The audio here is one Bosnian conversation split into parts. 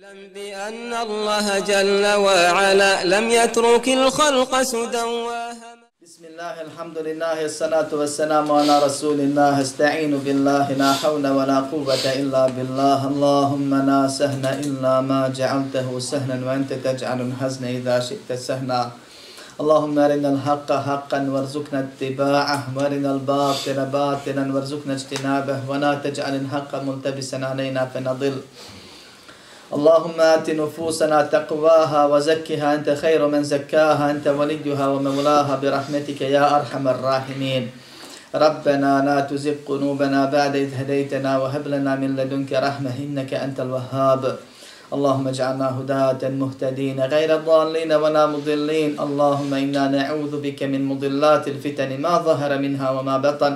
اعلم بأن الله جل وعلا لم يترك الخلق سدى بسم الله الحمد لله الصلاة والسلام على رسول الله. استعين بالله لا حول ولا قوة إلا بالله. اللهم لا سهل إلا ما جعلته سهلا وأنت تجعل الحزن إذا شئت سهلا. اللهم أرنا الحق حقا وارزقنا اتباعه وأرنا الباطل باطلا وارزقنا اجتنابه. ولا تجعل الحق ملتبسا علينا فنضل. اللهم آت نفوسنا تقواها وزكها أنت خير من زكاها أنت وليها ومولاها برحمتك يا أرحم الراحمين. ربنا لا تزغ قلوبنا بعد إذ هديتنا وهب لنا من لدنك رحمة إنك أنت الوهاب. اللهم اجعلنا هداة مهتدين غير ضالين ولا مضلين. اللهم إنا نعوذ بك من مضلات الفتن ما ظهر منها وما بطن.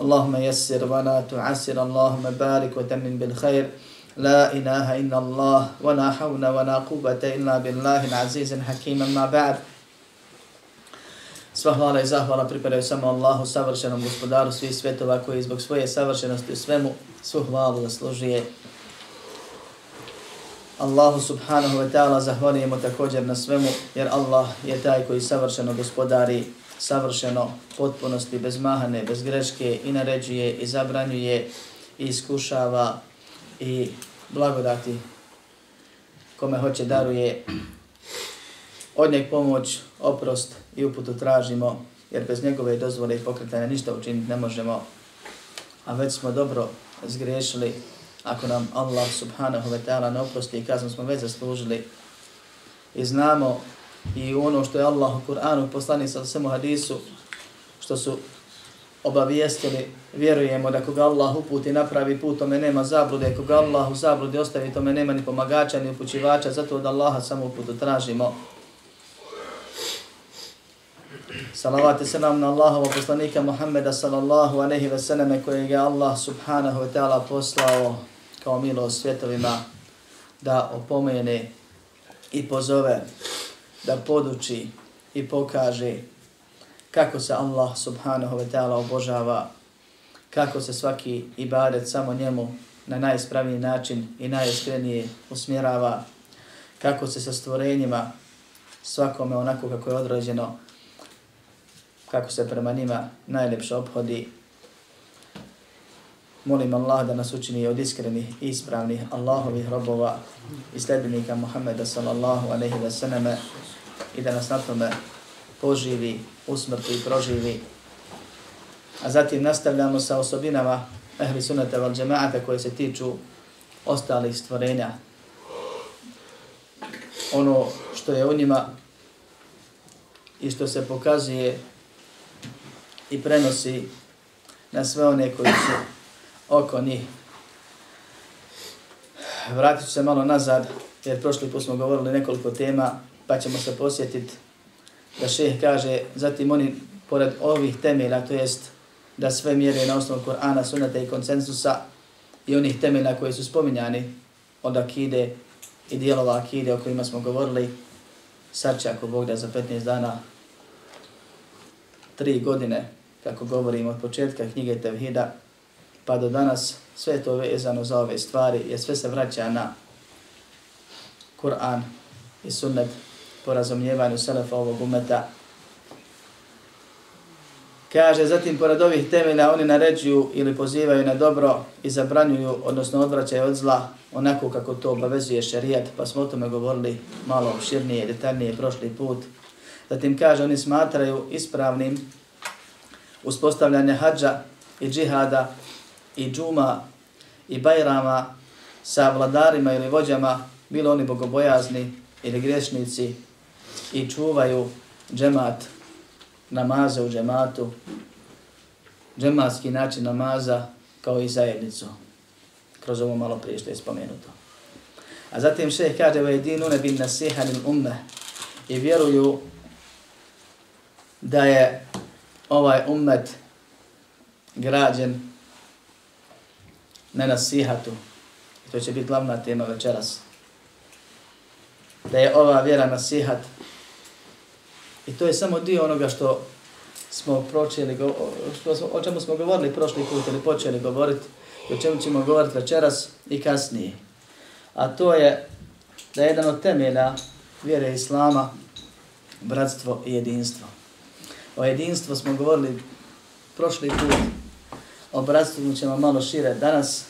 اللهم يسر ولا تعسر. اللهم بارك وتمن بالخير. لا إله إلا الله ولا حول ولا قوة إلا بالله العزيز الحكيم ما بعد Sva hvala i zahvala pripadaju samo Allahu, savršenom gospodaru svih svetova koji zbog svoje savršenosti u svemu svu hvalu zaslužuje. Allahu subhanahu wa ta'ala zahvalijemo također na svemu jer Allah je taj koji savršeno gospodari, savršeno potpunosti, bez mahane, bez greške i naređuje i zabranjuje i iskušava i blagodati kome hoće daruje. Od njeg pomoć, oprost i uputu tražimo, jer bez njegove dozvole i pokretanja ništa učiniti ne možemo, a već smo dobro zgrešili, ako nam Allah subhanahu wa ta'ala ne oprosti i kaznu smo već zaslužili. I znamo i ono što je Allah u Kur'anu poslani sa svemu hadisu, što su obavijestili, vjerujemo da koga Allah uputi napravi put, tome nema zablude, koga Allah u zabludi ostavi, tome nema ni pomagača, ni upućivača, zato od Allaha samo uputu tražimo. Salavat i selam na Allahova poslanika Muhammeda sallallahu aleyhi ve selleme kojeg je Allah subhanahu wa ta'ala poslao kao milo svjetovima da opomene i pozove, da poduči i pokaže kako se Allah subhanahu wa ta'ala obožava, kako se svaki ibadet samo njemu na najispravniji način i najiskrenije usmjerava, kako se sa stvorenjima svakome onako kako je odrođeno, kako se prema njima najljepše obhodi. Molim Allah da nas učini od iskrenih i ispravnih Allahovih robova i sljedbenika Muhammeda sallallahu alaihi wa sallam i da nas na tome poživi, usmrti i proživi. A zatim nastavljamo sa osobinama ehli sunata val džemaata koje se tiču ostalih stvorenja. Ono što je u njima i što se pokazuje i prenosi na sve one koji su oko njih. Vratit ću se malo nazad, jer prošli put smo govorili nekoliko tema, pa ćemo se posjetiti da šeh kaže, zatim oni, pored ovih temelja, to jest da sve mjere na osnovu Korana, sunata i konsensusa i onih temelja koji su spominjani od akide i dijelova akide o kojima smo govorili, sad će ako Bog da za 15 dana, tri godine, kako govorimo od početka knjige Tevhida, pa do danas sve to vezano za ove stvari, jer sve se vraća na Kur'an i sunnet po razumijevanju selefa ovog umeta. Kaže, zatim pored ovih temelja oni naređuju ili pozivaju na dobro i zabranjuju, odnosno odvraćaju od zla, onako kako to obavezuje šerijat, pa smo o tome govorili malo širnije, detaljnije prošli put. Zatim kaže, oni smatraju ispravnim uspostavljanje hađa i džihada i džuma i bajrama sa vladarima ili vođama, bilo oni bogobojazni ili grešnici, i čuvaju džemat namaza u džematu, džematski način namaza kao i zajednicu, kroz ovo malo prije što je spomenuto. A zatim šeh kaže ve jedinu ne bin lil umme i vjeruju da je ovaj ummet građen na nasihatu. To će biti glavna tema večeras. Da je ova vjera nasihat I to je samo dio onoga što smo pročeli, što smo, o čemu smo govorili prošli put ili počeli govoriti, o čemu ćemo govoriti večeras i kasnije. A to je da je jedan od temelja vjere Islama bratstvo i jedinstvo. O jedinstvu smo govorili prošli put, o bratstvu ćemo malo šire danas,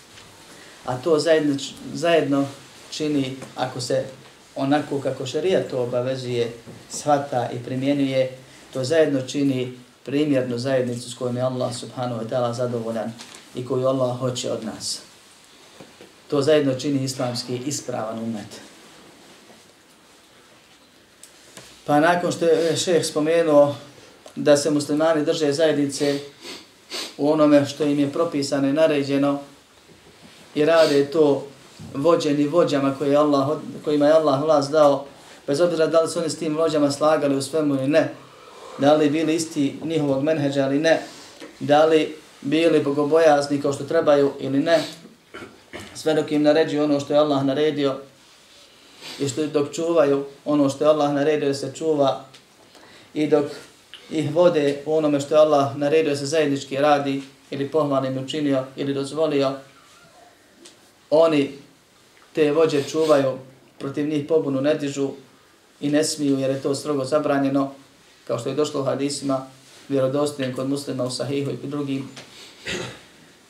a to zajedno, zajedno čini, ako se onako kako šarija to obavezuje, shvata i primjenjuje, to zajedno čini primjernu zajednicu s kojom je Allah subhanahu wa ta'ala zadovoljan i koju Allah hoće od nas. To zajedno čini islamski ispravan umet. Pa nakon što je šeheh spomenuo da se muslimani drže zajednice u onome što im je propisano i naređeno i rade to vođeni vođama koje je Allah, kojima je Allah vlast dao, bez obzira da li su oni s tim vođama slagali u svemu ili ne, da li bili isti njihovog menheđa ili ne, da li bili bogobojazni kao što trebaju ili ne, sve dok im naređuju ono što je Allah naredio i što dok čuvaju ono što je Allah naredio da se čuva i dok ih vode u onome što je Allah naredio da se zajednički radi ili pohvalnim učinio ili dozvolio, oni te vođe čuvaju, protiv njih pobunu ne dižu i ne smiju jer je to strogo zabranjeno, kao što je došlo u hadisima, vjerodostojnim kod muslima u sahihu i drugim,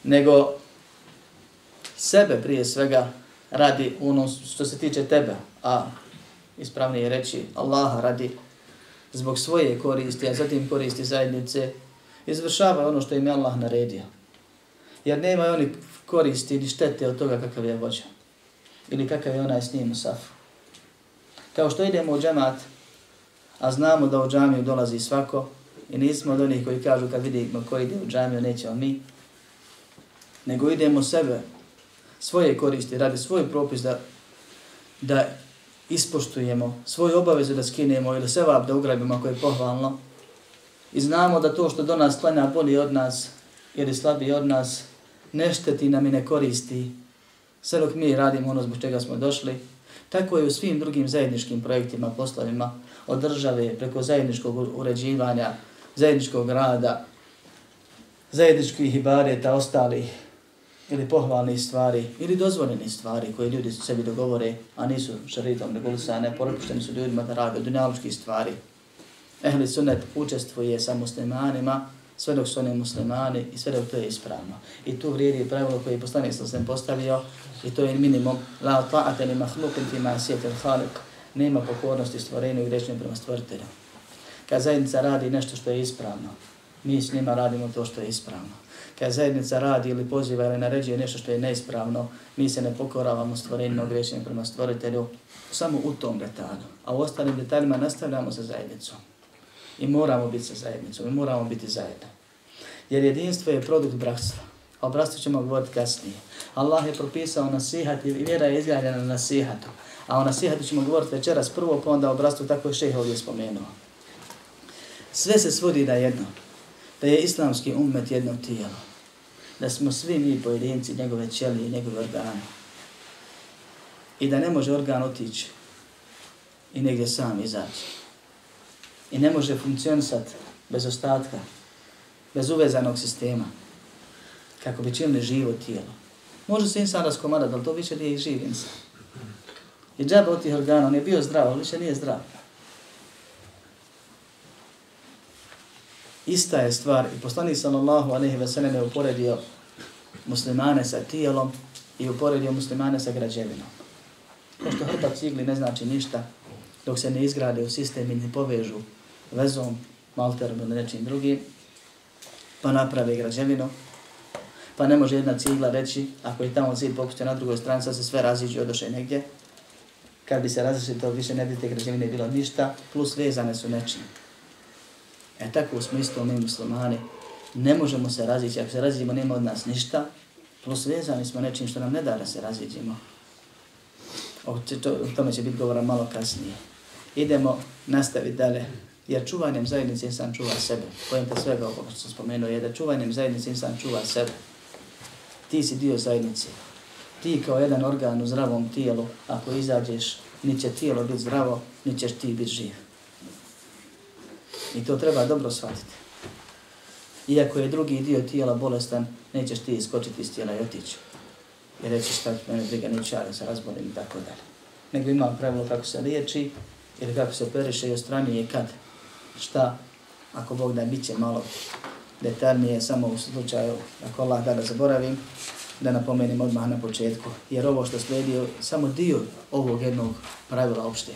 nego sebe prije svega radi ono što se tiče tebe, a ispravnije reći Allaha radi zbog svoje koristi, a zatim koristi zajednice, izvršava ono što im je Allah naredio. Jer nema oni koristi ni štete od toga kakav je vođa. Ili kakav je onaj s njim u safu. Kao što idemo u džemat, a znamo da u džamiju dolazi svako, i nismo od onih koji kažu kad vidimo ko ide u džamiju, nećemo mi, nego idemo sebe, svoje koristi, radi svoj propis da, da ispoštujemo, svoju obavezu da skinemo ili sevap da ugrabimo ako je pohvalno, i znamo da to što do nas klanja bolje od nas ili slabije od nas, ne šteti nam i ne koristi, sve dok mi radimo ono zbog čega smo došli, tako je u svim drugim zajedničkim projektima, poslovima, od države, preko zajedničkog uređivanja, zajedničkog rada, zajedničkih ibareta, ostalih ili pohvalnih stvari, ili dozvoljenih stvari koje ljudi sebi dogovore, a nisu šaritom regulisane, porupušteni su ljudima da rade dunjalučkih stvari. Ehli sunet učestvuje sa muslimanima, sve dok su oni muslimani i sve dok to je ispravno. I tu vrijedi pravilo koje je poslanik sam sam postavio i to je minimum la ta'ate li mahlukin fi ma'asijetel khalik nema pokornosti stvorenju i grešenju prema stvoritelju. Kad zajednica radi nešto što je ispravno, mi s njima radimo to što je ispravno. Kad zajednica radi ili poziva ili naređuje nešto što je neispravno, mi se ne pokoravamo stvorenju i grešenju prema stvoritelju samo u tom detalju. A u ostalim detaljima nastavljamo sa zajednicom. I moramo biti sa zajednicom, i moramo biti zajedno. Jer jedinstvo je produkt bratstva. A o bratstvu ćemo govoriti kasnije. Allah je propisao nasihat i vjera je izgledana na nasihatu. A o nasihatu ćemo govoriti večeras prvo, pa onda o bratstvu, tako je šeha ovdje spomenuo. Sve se svodi da jedno. Da je islamski umet jedno tijelo. Da smo svi mi pojedinci, njegove ćelije, i njegove organe. I da ne može organ otići i negdje sam izaći. I ne može funkcionisati bez ostatka, bez uvezanog sistema, kako bi činili živo tijelo. Može se insan raskomadati, ali to više nije živ insan. I džaba od tih organa, on je bio zdrav, ali više nije zdrav. Ista je stvar i poslanik sallallahu alejhi ve sellem je uporedio muslimane sa tijelom i uporedio muslimane sa građevinom. Pošto hrpa cigli ne znači ništa dok se ne izgrade u sistem i ne povežu vezom, malterom ili nečim drugim, pa naprave građevinu, pa ne može jedna cigla reći, ako je tamo zid popustio na drugoj strani, sad se sve raziđe i odoše negdje, kad bi se razišli, to više ne bi te građevine bilo ništa, plus vezane su nečim. E tako smo isto mi muslimani, ne možemo se razići, ako se raziđemo, nema od nas ništa, plus vezani smo nečim što nam ne da da se raziđemo. O tome će biti govora malo kasnije. Idemo nastaviti dalje. Jer čuvanjem zajednice insan čuva sebe. Pojenta svega ovo što sam spomenuo je da čuvanjem zajednice insan čuva sebe. Ti si dio zajednice. Ti kao jedan organ u zdravom tijelu, ako izađeš, ni će tijelo biti zdravo, ni ćeš ti biti živ. I to treba dobro shvatiti. Iako je drugi dio tijela bolestan, nećeš ti iskočiti iz tijela i otići. I reći šta mene briga, neću ja da se razbolim i tako dalje. nego ima pravilo kako se liječi ili kako se periše i ostranije kad, šta, ako Bog da bit će malo detaljnije samo u slučaju, ako Allah da da zaboravim, da napomenem odmah na početku. Jer ovo što slijedi samo dio ovog jednog pravila opšteg.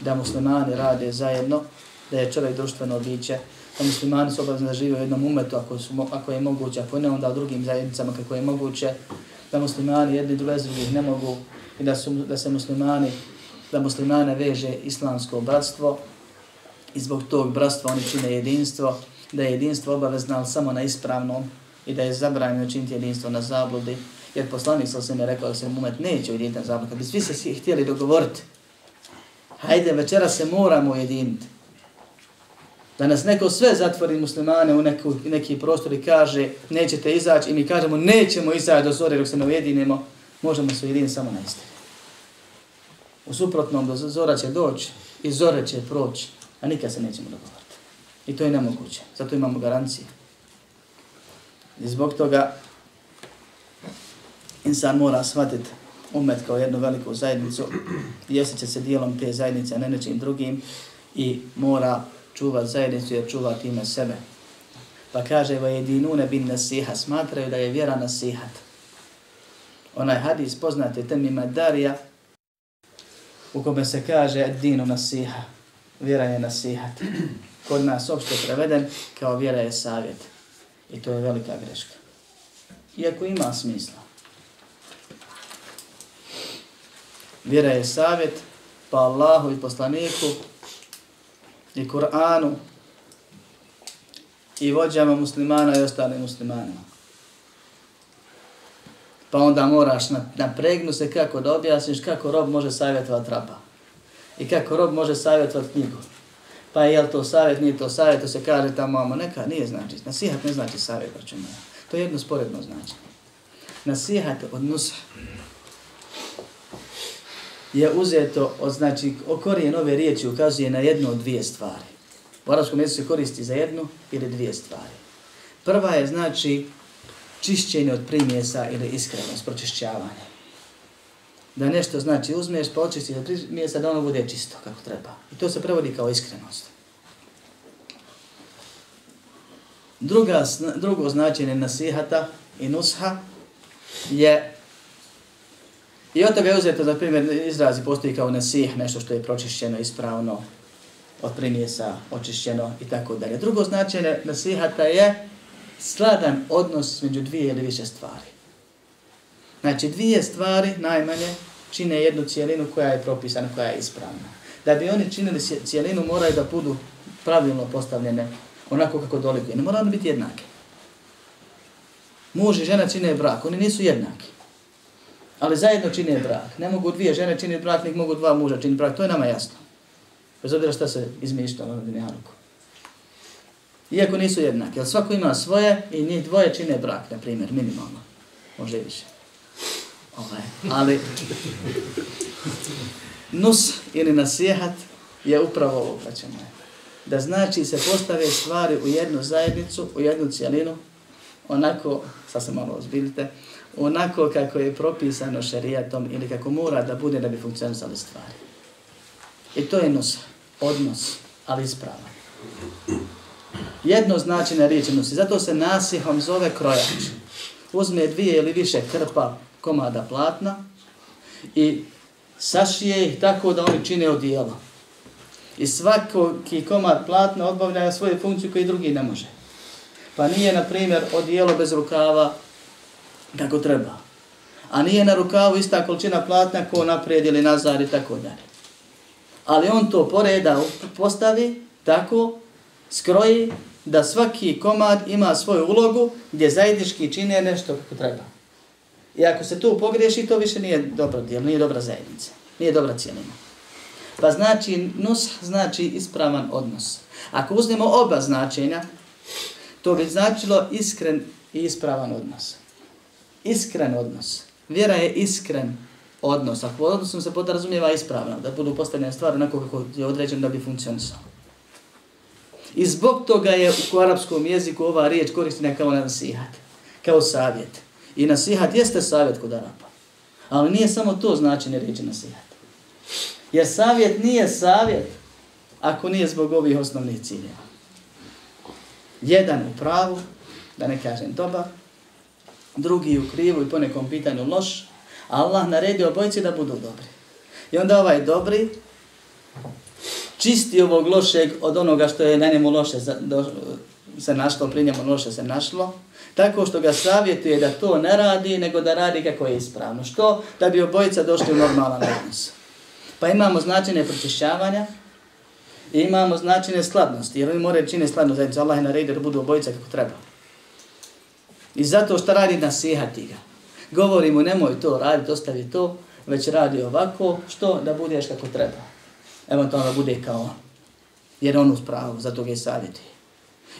Da muslimani rade zajedno, da je čovjek društveno biće, da muslimani su obavezni da žive u jednom umetu ako, su, ako je moguće, ako ne onda u drugim zajednicama kako je moguće, da muslimani jedni druge drugih ne mogu i da, su, da se muslimani, da muslimane veže islamsko bratstvo i zbog tog bratstva oni čine jedinstvo, da je jedinstvo obavezno ali samo na ispravnom. I da je zabranjeno činiti jedinstvo na zabludi, jer poslanik sa se mi rekao da se umet neće ujediniti na zabludi. Kad bi svi se htjeli dogovoriti, hajde večera se moramo ujediniti, da nas neko sve zatvori muslimane u neku, neki prostor i kaže nećete izaći i mi kažemo nećemo izaći do zore dok se ne ujedinimo, možemo se ujediniti samo na istinu. U suprotnom do zora će doći i zore će proći, a nikad se nećemo dogovoriti. I to je nemoguće, zato imamo garancije. I zbog toga insan mora shvatiti umet kao jednu veliku zajednicu i će se dijelom te zajednice, a ne nečim drugim i mora čuva zajednicu jer čuva time sebe. Pa kaže, va jedinune bin nasiha, smatraju da je vjera nasihat. Onaj hadis poznate temima Darija, u kome se kaže dinu nasiha, vjera je nasihat. Kod nas opšte preveden kao vjera je savjet. I to je velika greška. Iako ima smisla. Vjera je savjet, pa Allahu i poslaniku i Kur'anu i vođama muslimana i ostalim muslimanima. Pa onda moraš napregnu se kako da objasniš kako rob može savjetovati raba. I kako rob može savjetovati knjigu. Pa je li to savjet, nije to savjet, to se kaže tamo, mama, neka, nije znači. Nasihat ne znači savjet, računa. To je jedno sporedno znači. Nasihat od nusa je uzeto od, znači, o korijen ove riječi ukazuje na jednu od dvije stvari. U arabskom jeziku se koristi za jednu ili dvije stvari. Prva je, znači, čišćenje od primjesa ili iskrenost, pročišćavanje. Da nešto, znači, uzmeš, pa očistiš od primjesa, da ono bude čisto kako treba. I to se prevodi kao iskrenost. Druga, drugo značenje nasihata i nusha je I od toga je uzeto, za primjer, izrazi postoji kao nasih, nešto što je pročišćeno, ispravno, od primjesa, očišćeno i tako dalje. Drugo značenje nasihata je sladan odnos među dvije ili više stvari. Znači, dvije stvari najmanje čine jednu cijelinu koja je propisana, koja je ispravna. Da bi oni činili cijelinu, moraju da budu pravilno postavljene onako kako dolikuje. Ne moraju biti jednake. Muž i žena čine brak, oni nisu jednaki ali zajedno čine brak. Ne mogu dvije žene činiti brak, nek mogu dva muža činiti brak. To je nama jasno. Bez obzira šta se izmišljalo na dunjaluku. Iako nisu jednaki, ali svako ima svoje i njih dvoje čine brak, na primjer, minimalno. Može i više. Ovaj, ali nus ili nasihat je upravo ovo, braćemo. Da znači se postave stvari u jednu zajednicu, u jednu cijelinu, onako, sad se malo ozbiljite, onako kako je propisano šerijatom ili kako mora da bude da bi funkcionisali stvari. I to je nos, odnos, ali ispravan. Jedno znači riječi nosi, zato se nasihom zove krojač. Uzme dvije ili više krpa komada platna i sašije ih tako da oni čine odijelo. I svaki komad platna odbavlja svoju funkciju koju drugi ne može. Pa nije, na primjer, odijelo bez rukava kako treba. A nije na rukavu ista količina platna ko naprijed ili nazad i tako dalje. Ali on to poreda postavi tako, skroji, da svaki komad ima svoju ulogu gdje zajednički čine nešto kako treba. I ako se tu pogriješi, to više nije dobro djel, nije dobra zajednica, nije dobra cijelina. Pa znači, nus znači ispravan odnos. Ako uzmemo oba značenja, to bi značilo iskren i ispravan odnos iskren odnos. Vjera je iskren odnos. Ako odnosom se podrazumijeva ispravno, da budu postavljene stvari onako kako je određeno da bi funkcionisao. I zbog toga je u arapskom jeziku ova riječ koristina kao nasihat, kao savjet. I nasihat jeste savjet kod Arapa. Ali nije samo to značenje riječi nasihat. Jer savjet nije savjet ako nije zbog ovih osnovnih ciljeva. Jedan u pravu, da ne kažem dobar, drugi u krivu i po nekom pitanju loš, Allah naredio obojci da budu dobri. I onda ovaj dobri čisti ovog lošeg od onoga što je na njemu loše za, se našlo, pri njemu loše se našlo, tako što ga savjetuje da to ne radi, nego da radi kako je ispravno. Što? Da bi obojica došli u normalan odnos. Pa imamo značine pročišćavanja, i imamo značine skladnosti, jer oni moraju čine skladno zajednicu. Allah je naredio da budu obojica kako treba. I zato što radi nasihati ga. Govori mu nemoj to raditi, ostavi to, već radi ovako, što? Da budeš kako treba. Eventualno da bude kao on. Jer on u pravu, zato ga je savjeti.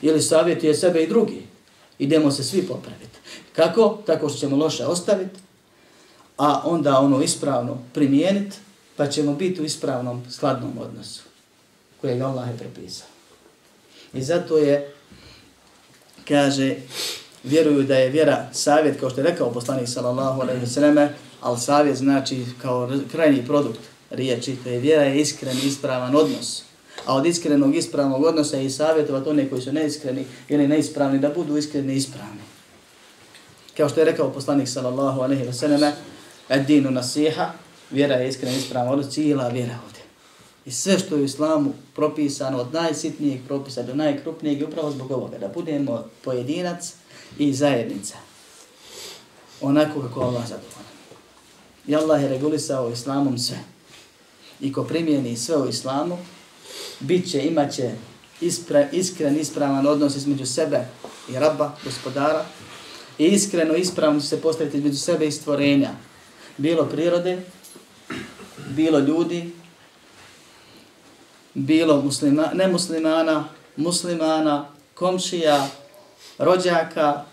Ili savjetuje sebe i drugi. Idemo se svi popraviti. Kako? Tako što ćemo loše ostaviti, a onda ono ispravno primijeniti, pa ćemo biti u ispravnom, skladnom odnosu koje je Allah je propisao. I zato je, kaže, vjeruju da je vjera savjet, kao što je rekao poslanik sallallahu alaihi sallam, ali savjet znači kao krajnji produkt riječi, to je vjera je iskren, ispravan odnos. A od iskrenog ispravnog odnosa i savjetovat one koji su neiskreni ili neispravni, da budu iskreni i ispravni. Kao što je rekao poslanik sallallahu alaihi wa sallam, dinu nasiha, vjera je iskren, ispravna odnos, cijela vjera ovdje. I sve što je u islamu propisano od najsitnijeg propisa do najkrupnijeg, upravo zbog ovoga, da budemo pojedinac i zajednica. Onako kako Allah zadovoljno. I Allah je regulisao islamom sve. I ko primijeni sve u islamu, bit će, imat će ispra, iskren, ispravan odnos između sebe i rabba, gospodara, i iskreno, ispravno će se postaviti između sebe i stvorenja, bilo prirode, bilo ljudi, bilo muslima, nemuslimana, muslimana, komšija, rođaka,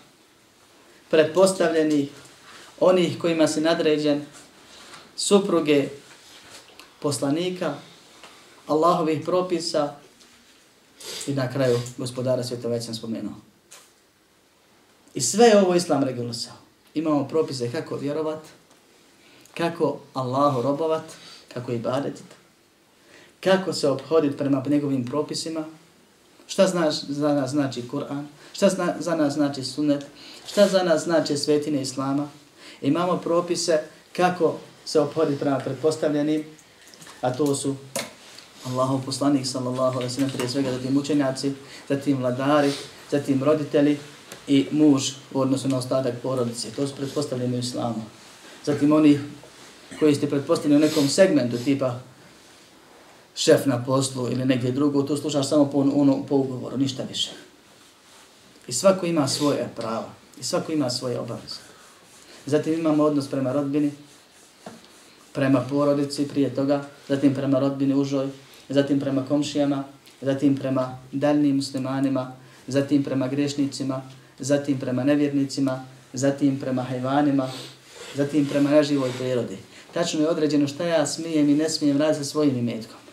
pretpostavljenih, onih kojima se nadređen, supruge, poslanika, Allahovih propisa i na kraju gospodara svijeta već sam spomenuo. I sve je ovo Islam regulisao. Imamo propise kako vjerovat, kako Allahu robovat, kako ibadetit, kako se obhoditi prema njegovim propisima, šta zna, za nas znači Kur'an, šta zna, za nas znači sunnet, šta za nas znači svetine Islama. Imamo propise kako se obhoditi prema pretpostavljenim, a to su Allahov poslanik sallallahu alaihi sallam, prije svega zatim učenjaci, zatim vladari, zatim roditelji i muž u odnosu na ostatak porodice. To su pretpostavljeni u islamu. Zatim oni koji ste pretpostavljeni u nekom segmentu tipa šef na poslu ili negdje drugo, to slušaš samo po, ono, po ugovoru, ništa više. I svako ima svoje prava. I svako ima svoje obaveze. Zatim imamo odnos prema rodbini, prema porodici prije toga, zatim prema rodbini užoj, zatim prema komšijama, zatim prema daljnim muslimanima, zatim prema grešnicima, zatim prema nevjernicima, zatim prema hajvanima, zatim prema neživoj prirodi. Tačno je određeno šta ja smijem i ne smijem raditi sa svojim imetkom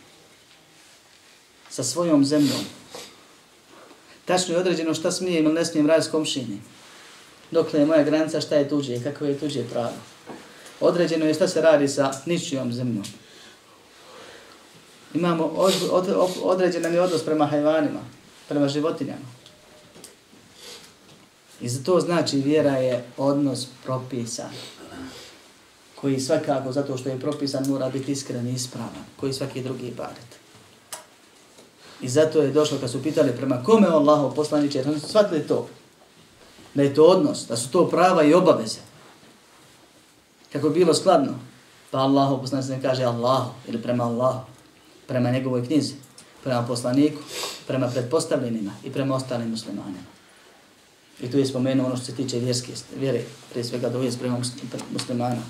sa svojom zemljom. Tačno je određeno šta smijem ili ne smijem raditi s komšinim. Dokle je moja granica, šta je tuđe, kako je tuđe pravo. Određeno je šta se radi sa ničijom zemljom. Imamo od, od, određen nam je odnos prema hajvanima, prema životinjama. I za to znači vjera je odnos propisan. Koji svakako, zato što je propisan, mora biti iskren i ispravan. Koji svaki drugi ibadet. I zato je došlo kad su pitali prema kome Allahov poslaniče, jer oni su shvatili to. Da je to odnos, da su to prava i obaveze. Kako je bilo skladno. Pa Allahov poslaniče kaže Allah ili prema Allahu, prema njegovoj knjizi, prema poslaniku, prema predpostavljenima i prema ostalim muslimanima. I tu je spomenuo ono što se tiče vjerske vjere, prije svega da prema muslimana.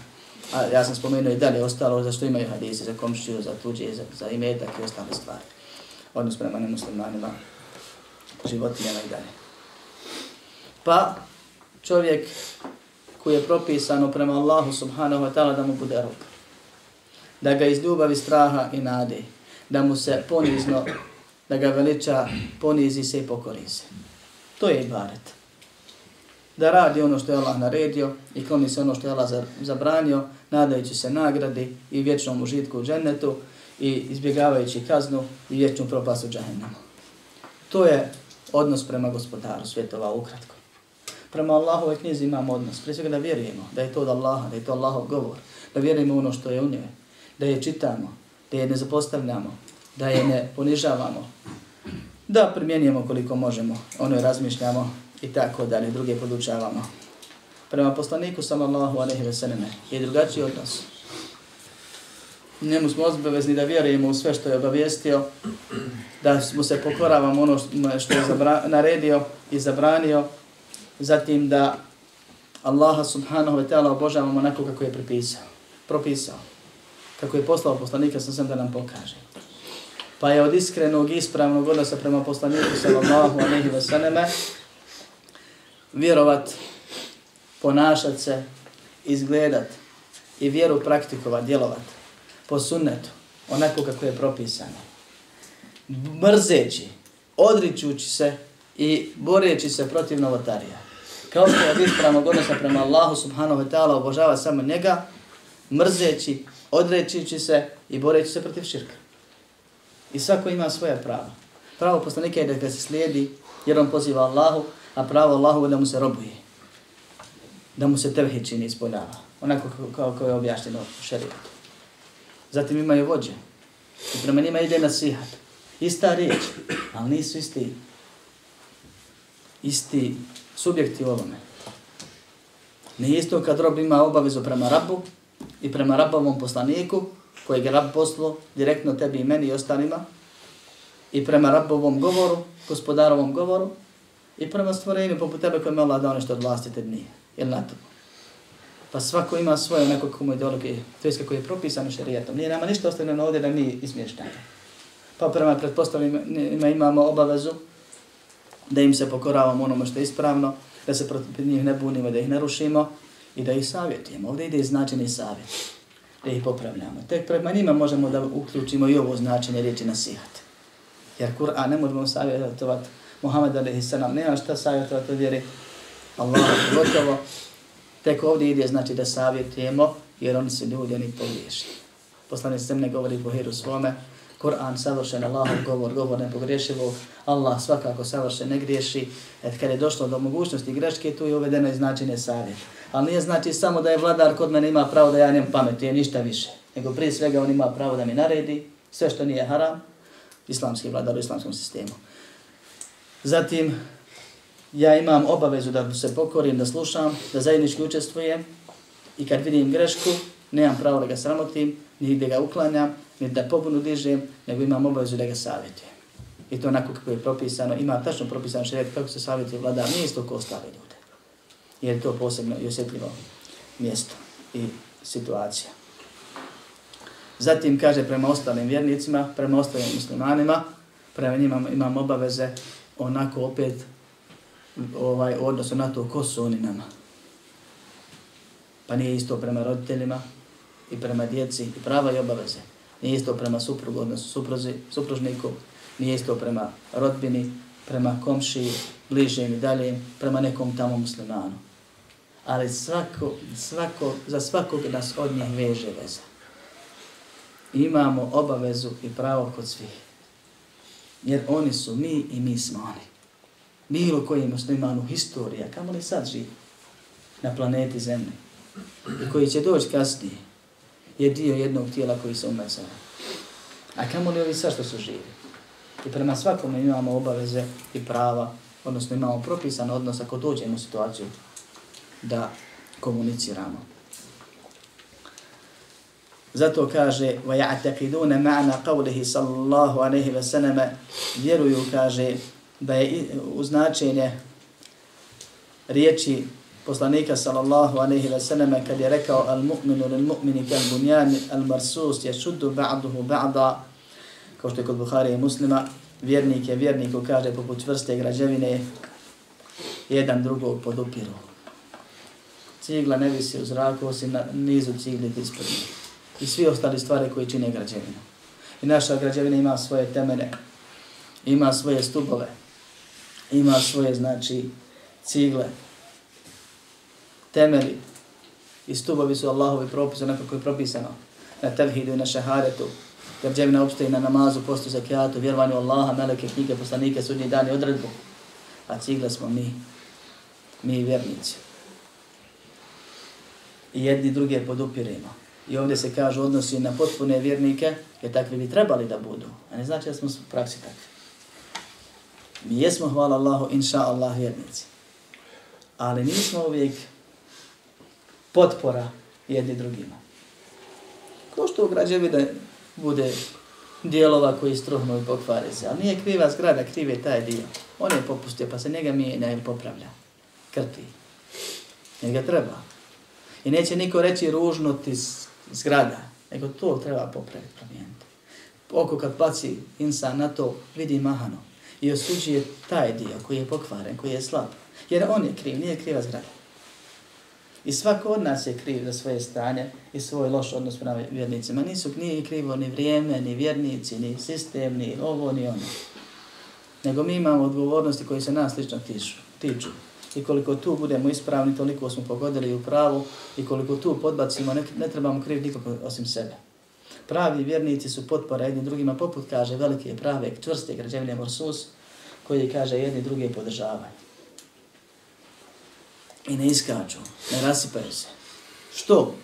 A ja sam spomenuo i dalje ostalo za što imaju hadisi, za komšiju, za tuđe, za, za imetak i ostale stvari odnos prema nemuslimanima, životinjama i dalje. Pa čovjek koji je propisano prema Allahu subhanahu wa ta'ala da mu bude rob. Da ga iz ljubavi, straha i nade, da mu se ponizno, da ga veliča, ponizi se i pokori se. To je ibadet. da radi ono što je Allah naredio i kloni se ono što je Allah zabranio, nadajući se nagradi i vječnom užitku u džennetu i izbjegavajući kaznu i vječnu propast u džahennamu. To je odnos prema gospodaru svjetova ukratko. Prema Allahove knjizi imamo odnos. Prije svega da vjerujemo da je to od Allaha, da je to Allahov govor. Da vjerujemo ono što je u njoj. Da je čitamo, da je ne zapostavljamo, da je ne ponižavamo. Da primjenjujemo koliko možemo, ono je razmišljamo i tako dalje, druge podučavamo. Prema poslaniku sallallahu alaihi ve selleme je drugačiji odnos. Njemu smo obavezni da vjerujemo u sve što je obavijestio, da mu se pokoravamo ono što je naredio i zabranio, zatim da Allaha subhanahu wa ta'ala obožavamo onako kako je pripisao, propisao, kako je poslao poslanika sam sam da nam pokaže. Pa je od iskrenog i ispravnog odnosa prema poslaniku sallallahu alejhi ve selleme vjerovat, ponašat se, izgledat i vjeru praktikovat, djelovat po sunnetu, onako kako je propisano. Mrzeći, odričući se i boreći se protiv novotarija. Kao što je od ispravnog odnosa prema Allahu subhanahu wa ta'ala obožava samo njega, mrzeći, odrećući se i boreći se protiv širka. I svako ima svoja prava. Pravo poslanika je da ga se slijedi jer on poziva Allahu, a pravo Allahu da mu se robuje. Da mu se tevhid čini ispoljava. Onako kao, kao je objašnjeno u šarijetu. Zatim imaju vođe. I prema njima ide nasihat. Ista riječ, ali nisu isti, isti subjekti u ovome. Nije isto kad rob ima obavezu prema rabu i prema rabovom poslaniku, kojeg je rab poslo direktno tebi i meni i ostalima, i prema rabovom govoru, gospodarovom govoru, i prema stvorenju poput tebe koje Allah dao nešto od vlasti te dnije. Ili na to? Pa svako ima svoje onako komu ideologije, to je kako je propisano šarijetom. Nije nama ništa ostavljeno ovdje da mi izmještamo. Pa prema pretpostavljima imamo obavezu da im se pokoravamo onome što je ispravno, da se protiv njih ne bunimo, da ih ne rušimo i da ih savjetujemo. Ovdje ide značeni savjet, da ih popravljamo. Tek prema njima možemo da uključimo i ovo značenje riječi nasihat. Jer Kur'an ne možemo savjetovati Muhammed a.s. nema šta savjetovati od vjeri Allah gotovo. Tek ovdje ide znači da savjetujemo jer oni su ljudi, oni pogriješi. Poslani se ne govori po hiru svome, Kur'an savršen, Allahov govor, govor ne pogriješivo, Allah svakako savršen, ne griješi. Et kad je došlo do mogućnosti greške, tu je uvedeno i značenje savjet. Ali nije znači samo da je vladar kod mene ima pravo da ja njem pametujem, ništa više. Nego prije svega on ima pravo da mi naredi sve što nije haram, islamski vladar u islamskom sistemu. Zatim, ja imam obavezu da se pokorim, da slušam, da zajednički učestvujem i kad vidim grešku, nemam pravo da ga sramotim, ni da ga uklanjam, ni da pobunu dižem, nego imam obavezu da ga savjetujem. I to onako kako je propisano, ima tačno propisano šeret kako se savjetuje vladar, nije isto ko ostale. Jer to posebno i osjetljivo mjesto i situacija. Zatim kaže prema ostalim vjernicima, prema ostalim muslimanima, prema njima imam obaveze onako opet ovaj odnosno na to ko su oni nama. Pa nije isto prema roditeljima i prema djeci i prava i obaveze. Nije isto prema suprugu, odnosno supruzi, supružniku, nije isto prema rodbini, prema komši, bližim i dalje, prema nekom tamo muslimanu. Ali svako, svako, za svakog nas od njih veže veza. Imamo obavezu i pravo kod svih jer oni su mi i mi smo oni. Bilo koji musliman u historiji, kamo li sad živi na planeti Zemlji, i koji će doći kasnije, je dio jednog tijela koji se umezao. A kamo li ovi sad što su živi? I prema svakome imamo obaveze i prava, odnosno imamo propisan odnos ako dođemo u situaciju da komuniciramo. Zato kaže وَيَعْتَقِدُونَ مَعْنَا ma'na qawlihi sallallahu alayhi wa sallam vjeruju kaže da je značenje riječi poslanika sallallahu alayhi wa sallam kad je rekao al mu'minu lil mu'mini kal-bunjani al marsus yashuddu ba'duhu ba'da kao što je kod Buhari i Muslima vjernik je vjerniku kaže poput čvrste građevine jedan drugog podupiru. Cigla ne visi u zraku osim na nizu cigli ispod njih i svi ostali stvari koji čine građevinu. I naša građevina ima svoje temene, ima svoje stubove, ima svoje, znači, cigle, temeli i stubovi su Allahovi propisi, onako koji je propisano na tevhidu i na šeharetu, građevina obstoji na namazu, postu zakijatu, vjerovanju Allaha, meleke, knjige, poslanike, sudnji dani, odredbu. A cigle smo mi, mi vjernici. I jedni druge podupiremo. I ovdje se kaže odnosi na potpune vjernike, jer takvi bi trebali da budu. A ne znači da smo u praksi takvi. Mi jesmo, hvala Allahu, inša Allah, vjernici. Ali nismo uvijek potpora jedni drugima. Ko što u građevine bude dijelova koji struhnu i pokvare se, ali nije kriva zgrada, kriv je taj dio. On je popustio, pa se njega mijenja ili popravlja. Krpi. Njega treba. I neće niko reći ružno ti zgrada, nego to treba popraviti, promijeniti. Oko kad baci insan na to, vidi mahano i osuđuje taj dio koji je pokvaren, koji je slab. Jer on je kriv, nije kriva zgrada. I svako od nas je kriv za svoje stanje i svoj loš odnos prema vjernicima. Nisu nije krivo ni vrijeme, ni vjernici, ni sistem, ni ovo, ni ono. Nego mi imamo odgovornosti koji se nas lično tiču. tiču. I koliko tu budemo ispravni, toliko smo pogodili u pravu i koliko tu podbacimo, ne, ne trebamo kriv nikog osim sebe. Pravi vjernici su potpora jedni drugima, poput kaže velike, prave, čvrste građevine Morsus, koji kaže jedni druge podržavaju. I ne iskaču, ne rasipaju se. Što?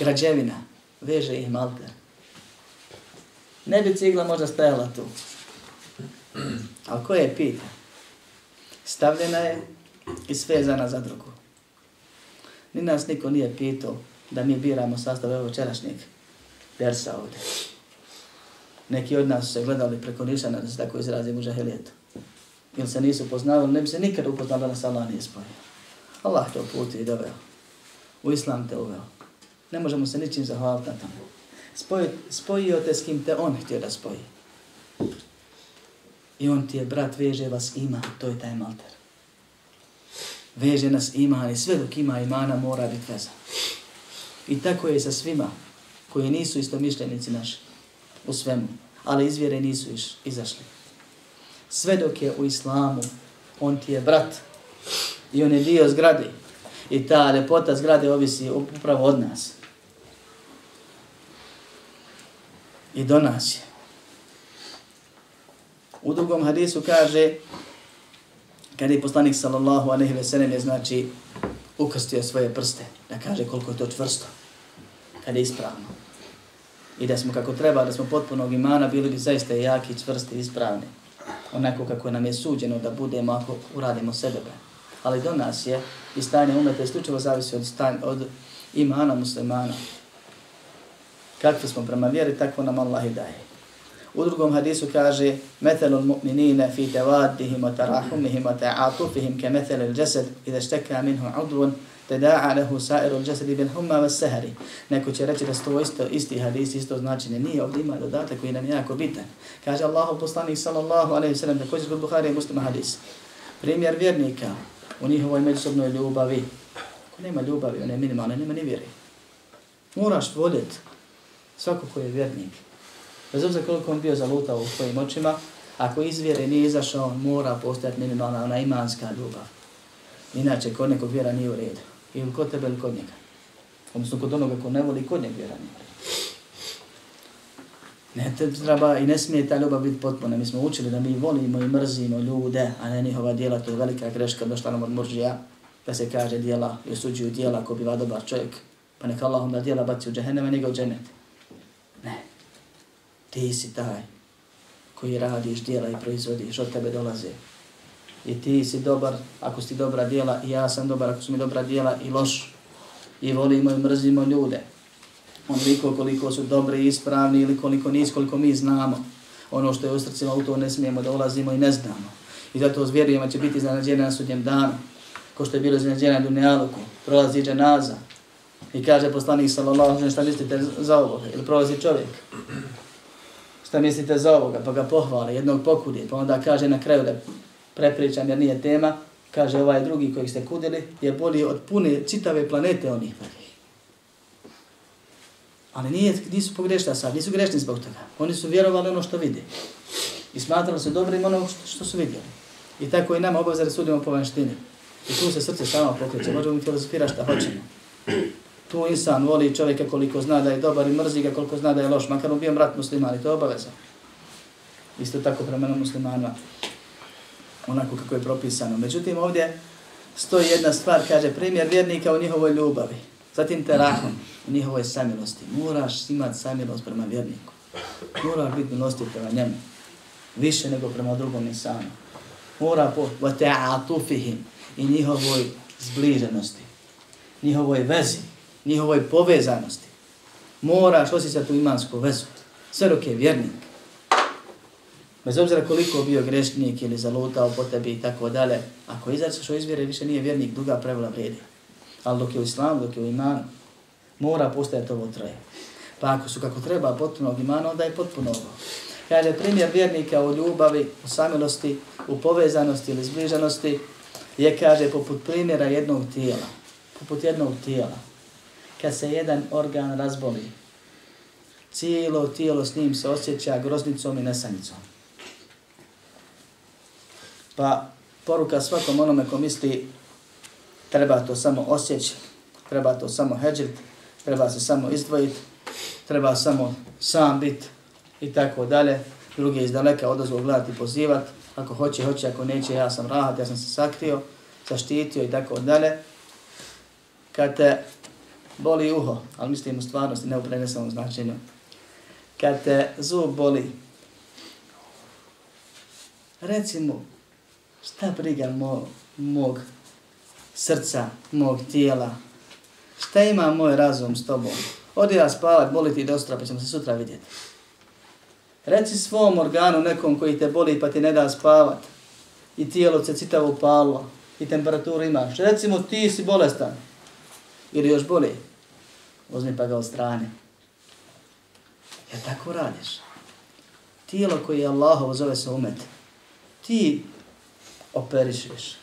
Građevina veže ih malter. Ne bi cigla možda stajala tu. Ali ko je pita? Stavljena je i svezana za drugu. Ni nas niko nije pitao da mi biramo sastav evo večerašnjeg dersa ovdje. Neki od nas su se gledali preko Nišana, da se tako izrazi u žahelijetu. Ili se nisu poznavali, ne bi se nikad upoznali da nas Allah nije spojio. Allah te uputi i doveo. U Islam te uveo. Ne možemo se ničim zahvaliti na tamo. Spojio, spojio te s kim te on htio da spoji. I on ti je, brat, veže vas ima, to je taj malter. Veže nas ima, i sve dok ima imana mora biti veza. I tako je sa svima koji nisu istomišljenici naši u svemu, ali izvjere nisu iš, izašli. Sve dok je u islamu, on ti je brat i on je dio zgrade. I ta lepota zgrade ovisi upravo od nas. I do nas je. U drugom hadisu kaže, kada je poslanik sallallahu alejhi ve sellem je znači ukrstio svoje prste, da kaže koliko je to čvrsto, kada je ispravno. I da smo kako treba, da smo potpunog imana, bili bi zaista jaki, čvrsti, i ispravni. Onako kako nam je suđeno da budemo ako uradimo sebe. Ali do nas je i stanje umeta isključivo zavisi od, stan, od imana muslimana. Kakvi smo prema vjeri, takvo nam Allah i daje. U drugom hadisu kaže Metelul mu'minina fi tevaddihim wa tarahumihim wa ta'atufihim ke metelil jasad idha šteka minhu udrun teda'a lehu sa'iru jasadi bil humma vas sehari. Neko će reći da sto isto, isti hadis, isto značenje. Nije ovdje ima dodatak koji nam je jako bitan. Kaže Allahu poslanik sallallahu alaihi sallam, također kod Buhari muslima hadis. Primjer vjernika u njihovoj međusobnoj ljubavi. Ako nema ljubavi, on je minimalna, nema ni vjeri. Moraš voljeti svako ko je vjernik. Bez obzira koliko on bio zalutao u svojim očima, ako iz vjere nije izašao, on mora postati minimalna ona imanska ljubav. Inače, kod nekog vjera nije u redu. Ili kod tebe ili kod njega. Odnosno, kod onoga ko ne voli, kod njega vjera nije u redu. Ne te treba i ne smije ta ljubav biti potpuna. Mi smo učili da mi volimo i mrzimo ljude, a ne njihova dijela. To je velika greška došla nam od muržija. Da se kaže dijela i osuđuju dijela ko biva dobar čovjek. Pa neka Allah onda dijela baci u džahenneme, nego u džennet. Ti si taj koji radiš dijela i proizvodiš, od tebe dolaze. I ti si dobar ako si dobra dijela i ja sam dobar ako su mi dobra dijela i loš. I volimo i mrzimo ljude. Onoliko koliko su dobri i ispravni ili koliko nis, koliko mi znamo. Ono što je u srcima u to ne smijemo da ulazimo i ne znamo. I zato s vjerujemo će biti iznenađena na sudnjem danu. Ko što je bilo iznenađena na Dunjaluku. Prolazi dženaza. I kaže poslanik sallallahu alaihi šta mislite za ovo? Ili prolazi čovjek? Šta mislite za ovoga? Pa ga pohvale, jednog pokudi. Pa onda kaže na kraju da prepričam jer nije tema. Kaže ovaj drugi koji ste kudili je bolji od pune čitave planete onih prvih. Ali nije, nisu pogrešni sad, nisu grešni zbog toga. Oni su vjerovali ono što vide. I smatrali se dobrim ono što, što su vidjeli. I tako i nama obavza da sudimo po vanštini. I tu se srce samo pokreće, možemo mi filozofirati šta hoćemo. Tu insan voli čovjeka koliko zna da je dobar i mrzi ga koliko zna da je loš, makar mu bio mrat musliman i to je obaveza. Isto tako prema muslimanima, onako kako je propisano. Međutim, ovdje stoji jedna stvar, kaže primjer vjernika u njihovoj ljubavi. Zatim te rahom u njihovoj samilosti. Moraš imati samilost prema vjerniku. Moraš biti milosti prema njemu. Više nego prema drugom insanu. Mora po vata'atufihim i njihovoj zbliženosti. Njihovoj vezi. Njihovoj povezanosti. Moraš osjećati tu imansku vezu. Sve dok je vjernik. Bez obzira koliko bio grešnik ili zalutao po tebi i tako dalje, ako izaćeš o izvjere, više nije vjernik, duga pravila vredi. Ali dok je u islamu, dok je u imanu, mora postojati ovo troje. Pa ako su kako treba potpunog imana, onda je potpuno ovo. Kaže, primjer vjernika u ljubavi, u samilosti, u povezanosti ili zbližanosti, je, kaže, poput primjera jednog tijela. Poput jednog tijela. Kad se jedan organ razboli, cijelo tijelo s njim se osjeća groznicom i nesanicom. Pa poruka svakom onome ko misli treba to samo osjeći, treba to samo heđit, treba se samo izdvojiti, treba samo sam biti i tako dalje. Drugi iz daleka odozvo gledati i pozivati. Ako hoće, hoće, ako neće, ja sam rahat, ja sam se sakrio, zaštitio i tako dalje. Kad te boli uho, ali mislim u stvarnosti, ne u prenesenom značenju, kad te zub boli, recimo, šta briga mo, mog srca, mog tijela, šta ima moj razum s tobom, odi ja spavat, boli ti dostra, pa ćemo se sutra vidjeti. Reci svom organu nekom koji te boli pa ti ne da spavat. I tijelo se citavo palo i temperaturu imaš. Recimo ti si bolestan. Ili još boli, uzmi pa ga od strane. Ja tako radiš. Tijelo koje je Allahovo zove se umet. Ti operišeš.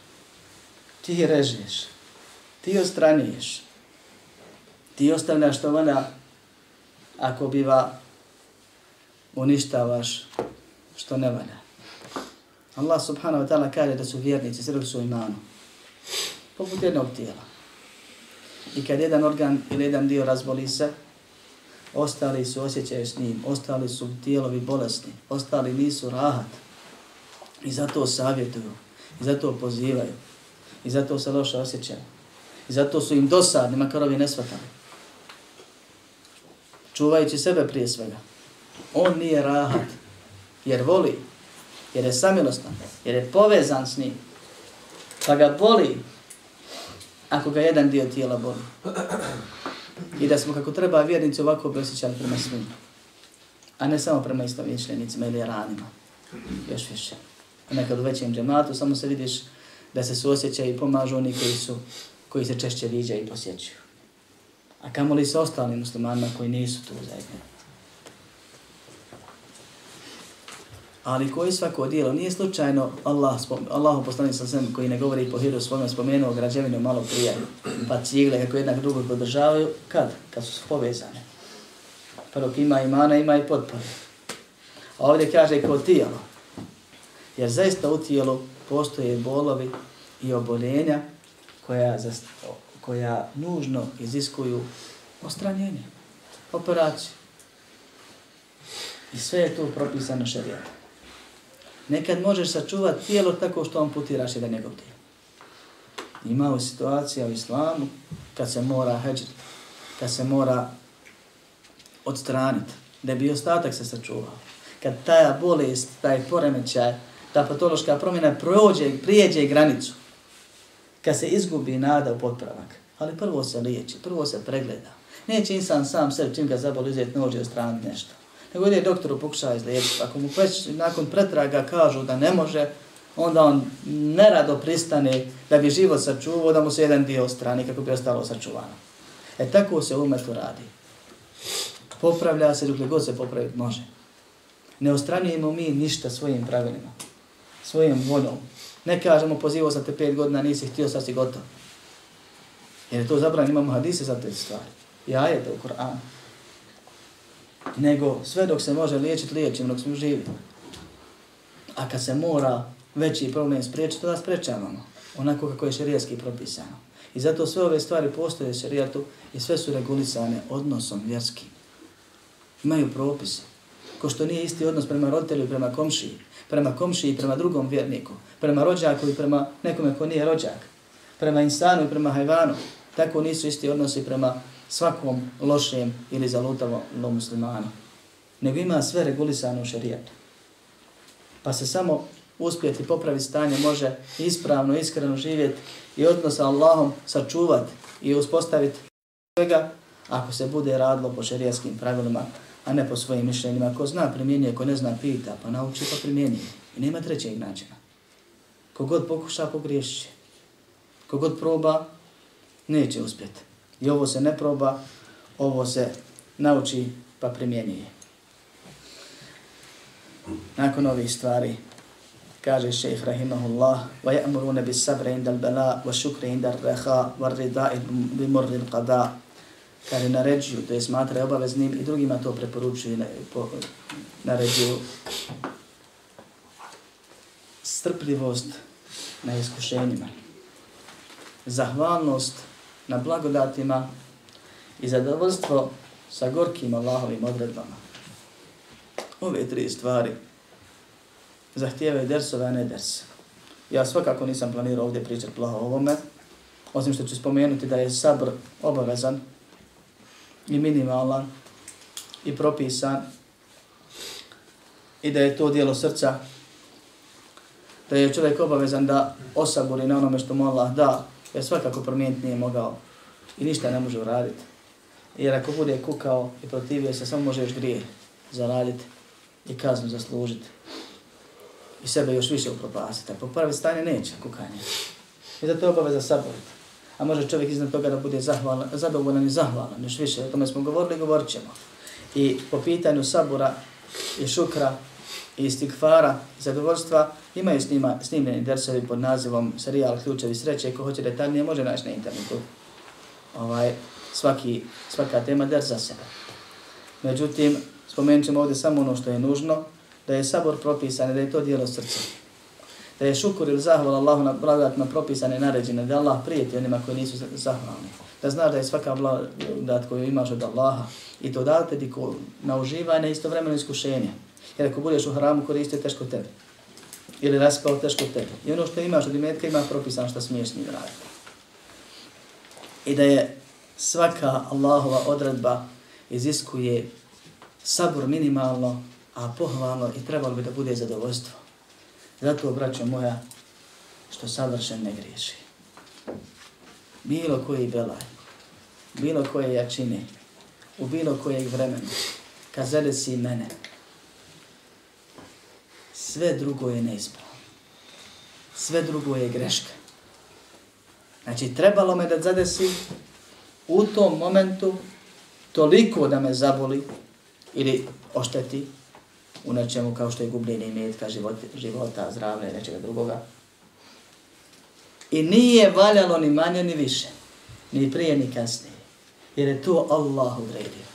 Ti režeš. Ti ostraniješ. Ti ostavljaš to vana ako biva uništavaš što ne valja. Allah subhanahu wa ta'ala kaže da su vjernici, sve su imanu. Poput jednog tijela. I kad jedan organ ili jedan dio razboli se, ostali su osjećaju s njim, ostali su tijelovi bolesni, ostali nisu rahat. I zato savjetuju, i zato pozivaju, i zato se loše osjećaju. I zato su im dosadni, makar ovi ne shvatali. Čuvajući sebe prije svega. On nije rahat, jer voli, jer je samilostan, jer je povezan s njim. Pa ga boli, ako ga jedan dio tijela boli. I da smo kako treba vjernici ovako bi osjećali prema svima. A ne samo prema istovječljenicima ili ranima. Još više. A nekad u većem džematu samo se vidiš da se suosjeća i pomažu oni koji su koji se češće viđaju i posjećuju. A kamoli se ostali muslimanima koji nisu tu zajedno? Ali koji svako dijelo nije slučajno Allah, Allahu poslanik sa svem koji ne govori po hiru svome spomenuo građevinu malo prije, pa cigle kako jednak drugo podržavaju, kad? Kad su povezane. Prvo ima imana, ima i potpore. A ovdje kaže kao tijelo. Jer zaista u tijelu postoje bolovi i oboljenja koja, koja nužno iziskuju ostranjenje, operaciju. I sve je tu propisano šarijatom. Nekad možeš sačuvati tijelo tako što amputiraš jedan njegov tijelo. Imao situacija u islamu kad se mora heđiti, kad se mora odstraniti, da bi ostatak se sačuvao. Kad ta bolest, taj poremećaj, ta patološka promjena prođe, prijeđe granicu, kad se izgubi nada u potpravak. Ali prvo se liječi, prvo se pregleda. Neće insan sam sebi čim ga zaboli uzeti nođe od strane nešto nego ide doktoru pokuša izliječiti. Ako mu već nakon pretraga kažu da ne može, onda on nerado pristane da bi život sačuvao, da mu se jedan dio strani kako bi ostalo sačuvano. E tako se umetu radi. Popravlja se dok god se popraviti može. Ne ostranjujemo mi ništa svojim pravilima, svojim voljom. Ne kažemo pozivao sam te pet godina, nisi htio, sad si gotov. Jer je to zabranjeno, imamo hadise za te stvari. I ajete u Koranu nego sve dok se može liječiti, liječimo dok smo živi. A kad se mora veći problem spriječiti, da sprečavamo. onako kako je šerijetski propisano. I zato sve ove stvari postoje u šerijatu i sve su regulisane odnosom vjerskim. Imaju propise. Ko što nije isti odnos prema roditelju i prema komšiji, prema komšiji i prema drugom vjerniku, prema rođaku i prema nekome ko nije rođak, prema insanu i prema hajvanu, tako nisu isti odnosi prema svakom lošem ili zalutavom muslimanu. Nego ima sve regulisano u šarijetu. Pa se samo uspjeti popraviti stanje može ispravno, iskreno živjeti i odnos sa Allahom sačuvati i uspostaviti svega ako se bude radilo po šerijatskim pravilima, a ne po svojim mišljenjima. Ko zna primjenje, ko ne zna pita, pa nauči pa primjenje. I nema trećeg načina. Kogod pokuša, pogriješiti. Kogod proba, neće uspjeti. I ovo se ne proba, ovo se nauči pa primjenjuje. Nakon ovih stvari, kaže šejh rahimahullah, wa ya'muruna bis sabri inda al-bala wa shukri inda raha wa ar-rida'i bi murr al-qada. Kaže naređuju, to je smatraju obaveznim i drugima to preporučuju na, po, naređuju. Strpljivost na iskušenjima. Zahvalnost na blagodatima i zadovoljstvo sa gorkim Allahovim odredbama. Ove tri stvari zahtijevaju dersove, a ne ders. Ja svakako nisam planirao ovdje pričati plaho o ovome, osim što ću spomenuti da je sabr obavezan i minimalan i propisan i da je to dijelo srca, da je čovjek obavezan da osaburi na onome što mu Allah da, jer svakako promijeniti nije mogao i ništa ne može uraditi. Jer ako bude kukao i protivio se, samo može još grije zaraditi i kaznu zaslužiti i sebe još više upropastiti. A popravi stanje neće kukanje. I zato je obaveza saboriti. A može čovjek iznad toga da bude zahvalan, zadovoljan i zahvalan, još više. O tome smo govorili, govorit ćemo. I po pitanju sabora i šukra i stikfara i zadovoljstva imaju snima, snimljeni dersovi pod nazivom serijal Ključevi sreće. Ko hoće detaljnije može naći na internetu. Ovaj, svaki, svaka tema der za sebe. Međutim, spomenut ćemo ovdje samo ono što je nužno, da je sabor propisan da je to dijelo srca. Da je šukur ili zahval Allahu na blagodatima propisane naređene, da Allah prijeti onima koji nisu zahvalni. Da znaš da je svaka blagodat koju imaš od Allaha i to date ti na uživanje istovremeno iskušenje. Jer ako budeš u haramu koristio teško tebi. Ili raspao teško tebi. I ono što imaš od imetka ima propisano što smiješ njim raditi. I da je svaka Allahova odredba iziskuje sabor minimalno a pohvalno i trebalo bi da bude zadovoljstvo. Zato, braćo moja, što savršen ne griješi. Bilo koji belaj, bilo koje jačine, u bilo kojeg vremena, kad zadesi mene, sve drugo je neispravno. Sve drugo je greška. Znači, trebalo me da zadesi u tom momentu toliko da me zaboli ili ošteti, u nečemu kao što je gubljenje imetka, života, života zdravlja i nečega drugoga. I nije valjalo ni manje ni više, ni prije ni kasnije, jer je to Allah odredio.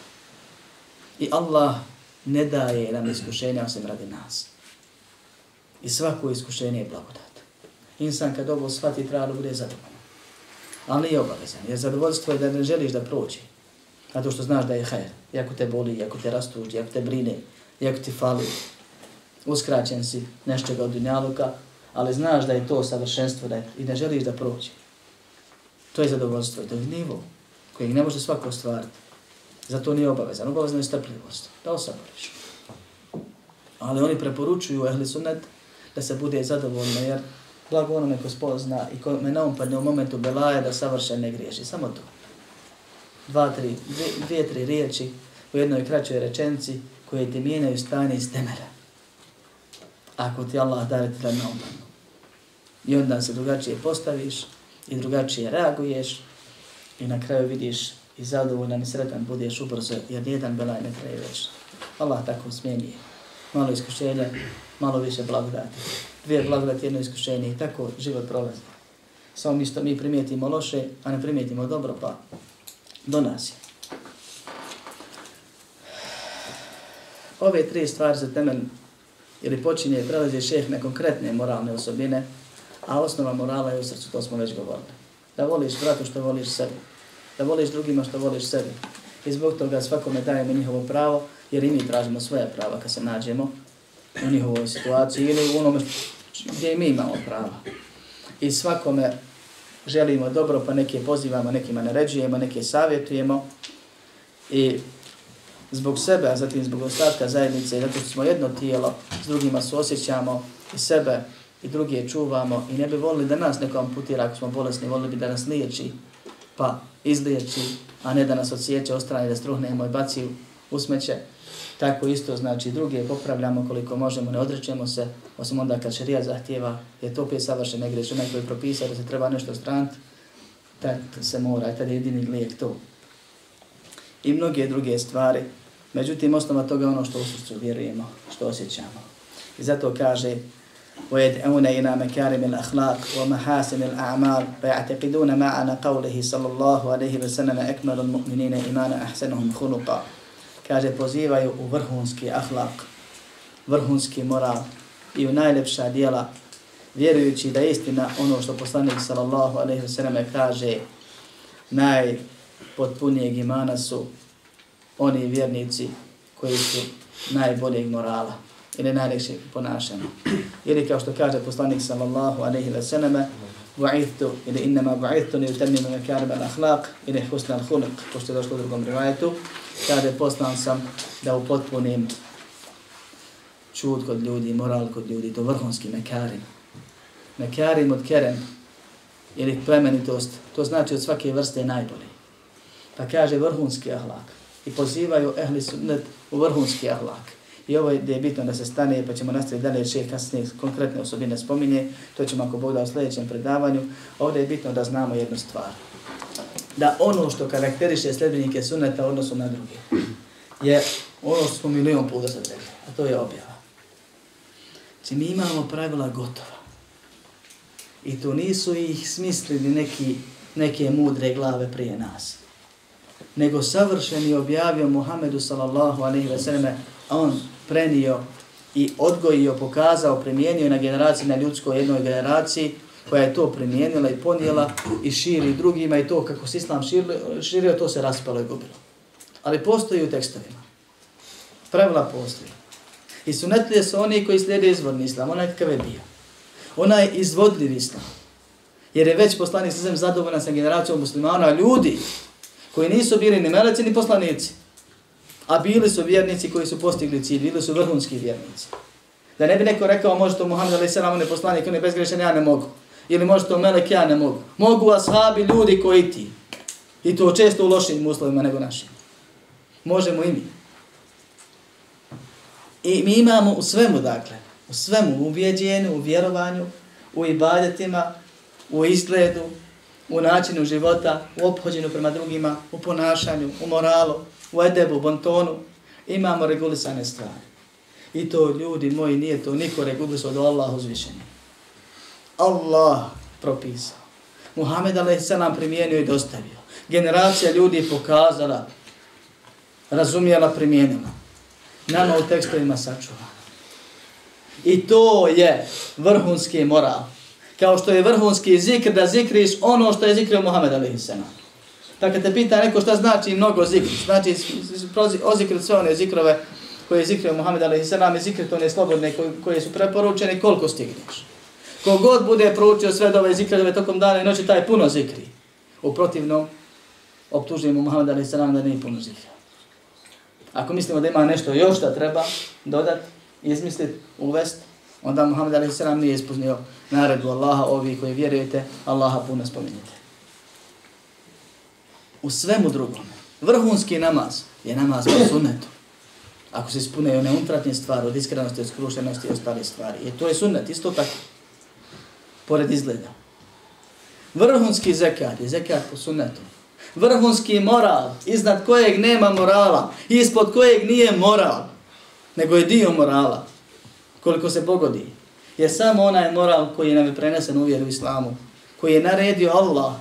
I Allah ne daje nam iskušenja osim radi nas. I svako iskušenje je blagodat. Insan kad ovo shvati treba da bude zadovoljan. Ali nije obavezan, jer zadovoljstvo je da ne želiš da prođe. Zato što znaš da je hajr. Iako te boli, iako te rastuži, iako te brine, iako ti fali, uskraćen si nešćega od dunjaluka, ali znaš da je to savršenstvo da je, i ne želiš da prođe. To je zadovoljstvo, to je nivo kojeg ne može svako ostvariti. Zato nije obavezan. Obavezno je strpljivost. Da osaboriš. Ali oni preporučuju ehli sunnet da se bude zadovoljno jer blago onome ko spozna i ko me naumpadne u momentu belaje da savršen ne griješi. Samo to. Dva, tri, dvije, dvije tri riječi u jednoj kraćoj rečenci koje ti mijenaju stanje iz temera. Ako ti Allah dare ti da naumpadnu. I onda se drugačije postaviš i drugačije reaguješ i na kraju vidiš i zadovoljan i sretan budeš ubrzo jer nijedan belaj ne traje već. Allah tako smijenije. Malo iskušenja, malo više blagodati. Dvije blagodati, jedno iskušenje i tako život prolazi. Samo mi što mi primijetimo loše, a ne primijetimo dobro, pa do nas je. ove tri stvari za temelj ili počinje prelazi šeh na konkretne moralne osobine, A osnova morala je u srcu, to smo već govorili. Da voliš bratu što voliš sebi. Da voliš drugima što voliš sebi. I zbog toga svakome dajemo njihovo pravo, jer i mi tražimo svoje prava kad se nađemo u njihovoj situaciji ili u onome gdje mi imamo prava. I svakome želimo dobro, pa neke pozivamo, nekima naređujemo, neke savjetujemo. I zbog sebe, a zatim zbog ostatka zajednice, zato što smo jedno tijelo, s drugima suosjećamo i sebe i druge čuvamo i ne bi volili da nas neko amputira ako smo bolesni, volili bi da nas liječi, pa izliječi, a ne da nas odsjeće, ostrane, da struhnemo i baci u smeće. Tako isto znači druge popravljamo koliko možemo, ne odrećemo se, osim onda kad šarija zahtjeva, je to opet savršene greš, onaj koji propisa da se treba nešto stranti, tad se mora, tad je jedini lijek to. I mnoge druge stvari, međutim osnova toga je ono što u srcu vjerujemo, što osjećamo. I zato kaže ويدعون إلى مكارم الأخلاق ومحاسن الأعمال ويعتقدون معنى قوله صلى الله عليه وسلم أكمل المؤمنين إيمانا أحسنهم خلقا kaže pozivaju u vrhunski ahlak, vrhunski moral i u najlepša dijela, vjerujući da je istina ono što poslanik sallallahu alaihi wasallam kaže, najpotpunijeg imana su oni vjernici koji su najboljeg morala ili najljepšeg ponašanja. Ili kao što kaže poslanik sallallahu alaihi wasallam, bu'ithtu ili innama bu'ithtu li utemnima mekarima al-akhlaq ili husna al-khuluq, pošto je došlo u drugom rivajetu, kaže poslan sam da upotpunim čud kod ljudi, moral kod ljudi, to vrhunski mekarim. Mekarim od kerem ili plemenitost, to znači od svake vrste najbolji. Pa kaže vrhunski ahlak i pozivaju ehli sunnet u vrhunski ahlak. I ovo je je bitno da se stane, pa ćemo nastaviti dalje še kasnije konkretne osobine spominje, to ćemo ako Bog da u sljedećem predavanju. Ovdje je bitno da znamo jednu stvar. Da ono što karakteriše sljedbenike suneta odnosu na druge, je ono što smo milijon puta sad rekli, a to je objava. Znači mi imamo pravila gotova. I to nisu ih smislili neki, neke mudre glave prije nas. Nego savršeni objavio Muhammedu sallallahu alaihi ve selleme, on prenio i odgojio, pokazao, primijenio na generaciji, na ljudskoj jednoj generaciji, koja je to primijenila i ponijela i širi drugima i to kako se islam širio, širio to se raspalo i gubilo. Ali postoji u tekstovima. Pravila postoji. I sunetlije su oni koji slijede izvorni islam, onaj kakav je bio. Onaj izvodljiv islam. Jer je već poslanik sa zadovoljan sa generacijom muslimana, ljudi koji nisu bili ni meleci ni poslanici. A bili su vjernici koji su postigli cilj, bili su vrhunski vjernici. Da ne bi neko rekao, može to Muhammed alaih sallam, on je poslanik, on je bezgrešan, ja ne mogu. Ili može to Melek, ja ne mogu. Mogu ashabi, ljudi koji ti. I to često u lošim uslovima nego našim. Možemo i mi. I mi imamo u svemu, dakle, u svemu, u ubjeđenju, u vjerovanju, u ibadetima, u izgledu, u načinu života, u obhođenju prema drugima, u ponašanju, u moralu, u edebu, bontonu, imamo regulisane stvari. I to, ljudi moji, nije to niko regulisao do Allah uzvišenje. Allah propisao. Muhammed a.s. primijenio i dostavio. Generacija ljudi pokazala, razumijela, primijenila. Nama u tekstovima sačuva. I to je vrhunski moral. Kao što je vrhunski zikr da zikriš ono što je zikrio Muhammed a.s. Dakle, te pita neko šta znači mnogo zikr. Znači, ozikr sve one zikrove koje je zikrio Muhammed a.s. i zikr to one slobodne koje su preporučene, koliko stigneš. Kogod bude proučio sve dove zikrove tokom dana i noći, taj puno zikri. U protivnom, optužujemo Muhammed a.s. da nije puno zikra. Ako mislimo da ima nešto još da treba dodati, izmisliti, uvest, onda Muhammed a.s. nije ispunio naredbu Allaha, ovi koji vjerujete, Allaha puno spominjete u svemu drugom. Vrhunski namaz je namaz po sunnetu. Ako se ispune one unutrašnje stvari od iskrenosti, od skrušenosti i ostale stvari. I to je sunnet, isto tako. Pored izgleda. Vrhunski zekat je zekat po sunnetu. Vrhunski moral, iznad kojeg nema morala, ispod kojeg nije moral, nego je dio morala, koliko se pogodi. Je samo onaj moral koji nam je prenesen u vjeru islamu, koji je naredio Allah,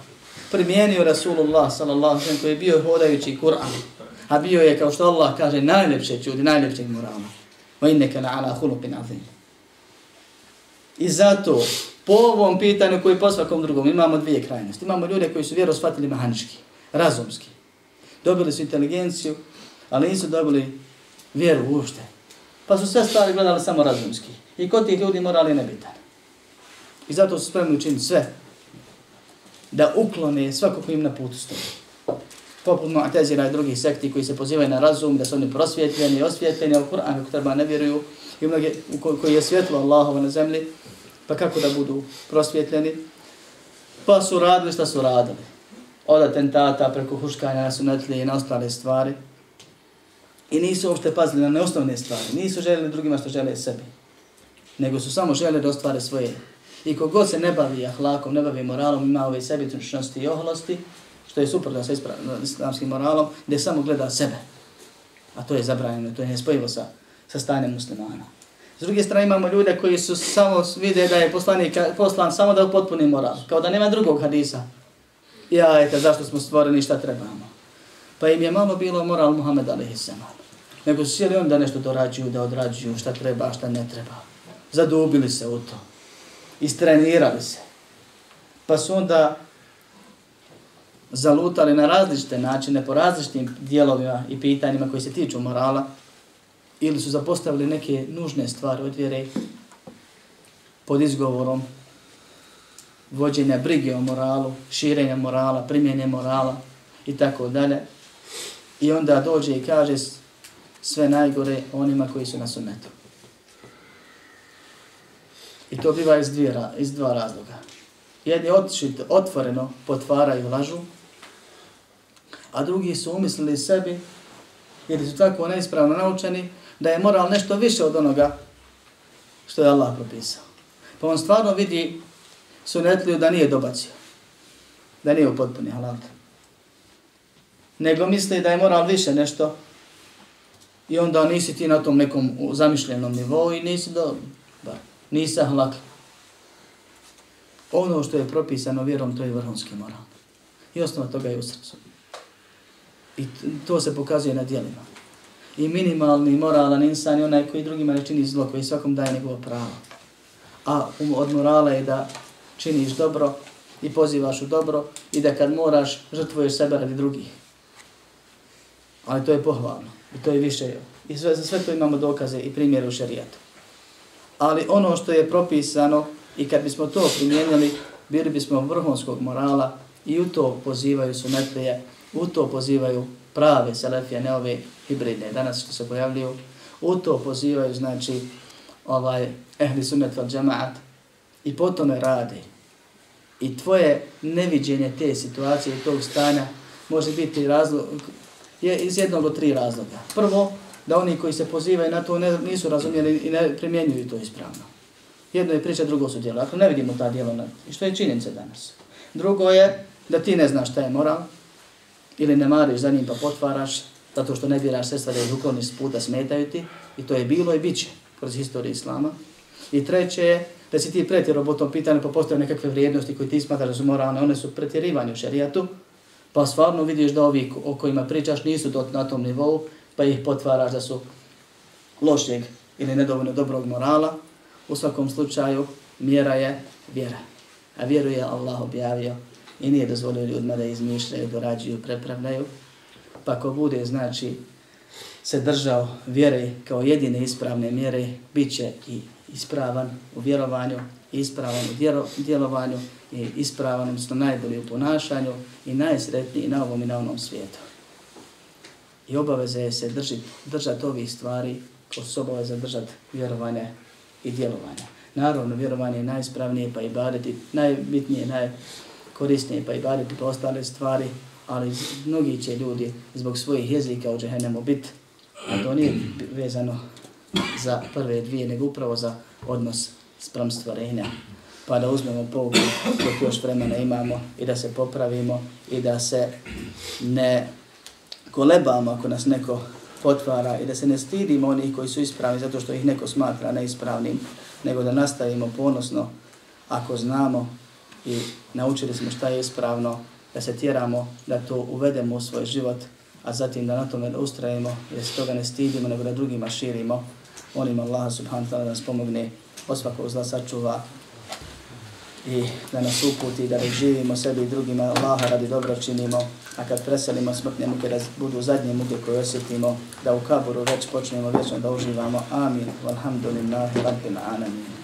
primijenio Rasulullah sallallahu alejhi ve koji je bio hodajući Kur'an. A bio je kao što Allah kaže najljepše čudi, najljepše morala. Wa innaka la ala khuluqin azim. I zato po ovom pitanju koji po svakom drugom imamo dvije krajnosti. Imamo ljude koji su vjeru shvatili mehanički, razumski. Dobili su inteligenciju, ali nisu dobili vjeru uopšte. Pa su sve stvari gledali samo razumski. I kod tih ljudi morali nebitan. I zato su spremni učiniti sve da uklone svako ko im na putu stoji. Poput Mu'tazira i drugih sekti koji se pozivaju na razum, da su oni prosvjetljeni i osvjetljeni, ali Kur'an kako treba ne vjeruju, i mnoge koji je svjetlo Allahova na zemlji, pa kako da budu prosvjetljeni? Pa su radili šta su radili. Od atentata preko huškanja na sunetlije i na ostale stvari. I nisu uopšte pazili na neosnovne stvari. Nisu željeli drugima što žele sebi. Nego su samo željeli da ostvare svoje. I kogod se ne bavi ahlakom, ne bavi moralom, ima ove sebičnosti i oholosti, što je suprotno sa islamskim moralom, gdje samo gleda sebe. A to je zabranjeno, to je nespojivo sa, sa stanjem muslimana. S druge strane imamo ljude koji su samo vide da je poslanik poslan samo da upotpuni moral, kao da nema drugog hadisa. Ja, eto, zašto smo stvoreni, šta trebamo. Pa im je malo bilo moral Muhammed a.s. Nego su sjeli oni da nešto dorađuju, da odrađuju, šta treba, šta ne treba. Zadubili se u to. Istrenirali se. Pa su onda zalutali na različite načine, po različitim dijelovima i pitanjima koji se tiču morala, ili su zapostavili neke nužne stvari od vjere pod izgovorom vođenja brige o moralu, širenja morala, primjenje morala i tako dalje. I onda dođe i kaže sve najgore onima koji su na sunetu. I to biva iz, dvije, iz dva razloga. Jedni otišli otvoreno potvaraju lažu, a drugi su umislili sebi, jer su tako neispravno naučeni, da je moral nešto više od onoga što je Allah propisao. Pa on stvarno vidi sunetliju da nije dobacio. Da nije u potpuni halal. Nego misli da je moral više nešto i onda nisi ti na tom nekom zamišljenom nivou i nisi do... Bar nisi halak. Ono što je propisano vjerom, to je vrhunski moral. I osnova toga je u srcu. I to se pokazuje na dijelima i minimalni moralan insan je onaj koji drugima ne čini zlo, koji svakom daje njegovo pravo. A od morala je da činiš dobro i pozivaš u dobro i da kad moraš žrtvuješ sebe radi drugih. Ali to je pohvalno i to je više. I sve, za sve to imamo dokaze i primjere u šarijatu. Ali ono što je propisano i kad bismo to primijenili, bili bismo vrhunskog morala i u to pozivaju sunetlije, u to pozivaju prave selefije, ne ove hibridne danas što se pojavljuju, u to pozivaju, znači, ovaj, ehli sunnet val džemaat i po tome rade. I tvoje neviđenje te situacije i tog stanja može biti razlog, je iz jednog od tri razloga. Prvo, da oni koji se pozivaju na to ne, nisu razumjeli i ne primjenjuju to ispravno. Jedno je priča, drugo su djela. Ako ne vidimo ta djela, i što je činjenica danas. Drugo je da ti ne znaš šta je moral, ili ne mariš za njim pa potvaraš, zato što ne vjeraš sredstva da je ukloni puta, smetaju ti, i to je bilo i bit će kroz historiju Islama. I treće je da si ti pretjerao po tom pitanju pa postoje nekakve vrijednosti koje ti smatraš da su moralne, one su pretjerivanje u šerijatu, pa stvarno vidiš da ovi o kojima pričaš nisu do, na tom nivou, pa ih potvaraš da su lošeg ili nedovoljno dobrog morala. U svakom slučaju, mjera je vjera. A vjeru je Allah objavio i nije dozvolio ljudima da izmišljaju, dorađuju, prepravljaju. Pa ko bude, znači, se držao vjere kao jedine ispravne mjere, bit će i ispravan u vjerovanju, ispravan u djelovanju i ispravan, odnosno najbolji u ponašanju i najsretniji na ovom i na onom svijetu. I obaveza je se držati, držati ovih stvari ko su držati vjerovanje i djelovanje. Naravno, vjerovanje je najispravnije, pa i bariti, najbitnije, naj, korisnije pa i bariti pa ostale stvari, ali mnogi će ljudi zbog svojih jezika u džehennemu biti, a to nije vezano za prve dvije, nego upravo za odnos sprem stvorenja. Pa da uzmemo pouku dok još vremena imamo i da se popravimo i da se ne kolebamo ako nas neko potvara i da se ne stidimo onih koji su ispravni zato što ih neko smatra neispravnim, nego da nastavimo ponosno ako znamo i naučili smo šta je ispravno, da se tjeramo, da to uvedemo u svoj život, a zatim da na tome ustrajemo, da se toga ne stidimo, nego da drugima širimo. Molim Allah subhanahu wa ta'ala da nas pomogne, od svakog zla sačuva i da nas uputi, da živimo sebi i drugima, Allaha radi dobro činimo, a kad preselimo smrtne muke, da budu zadnje muke koje osjetimo, da u kaburu već počnemo vječno da uživamo. Amin. Walhamdulillahi rabbil alamin.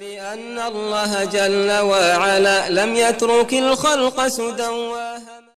بأن الله جل وعلا لم يترك الخلق سدى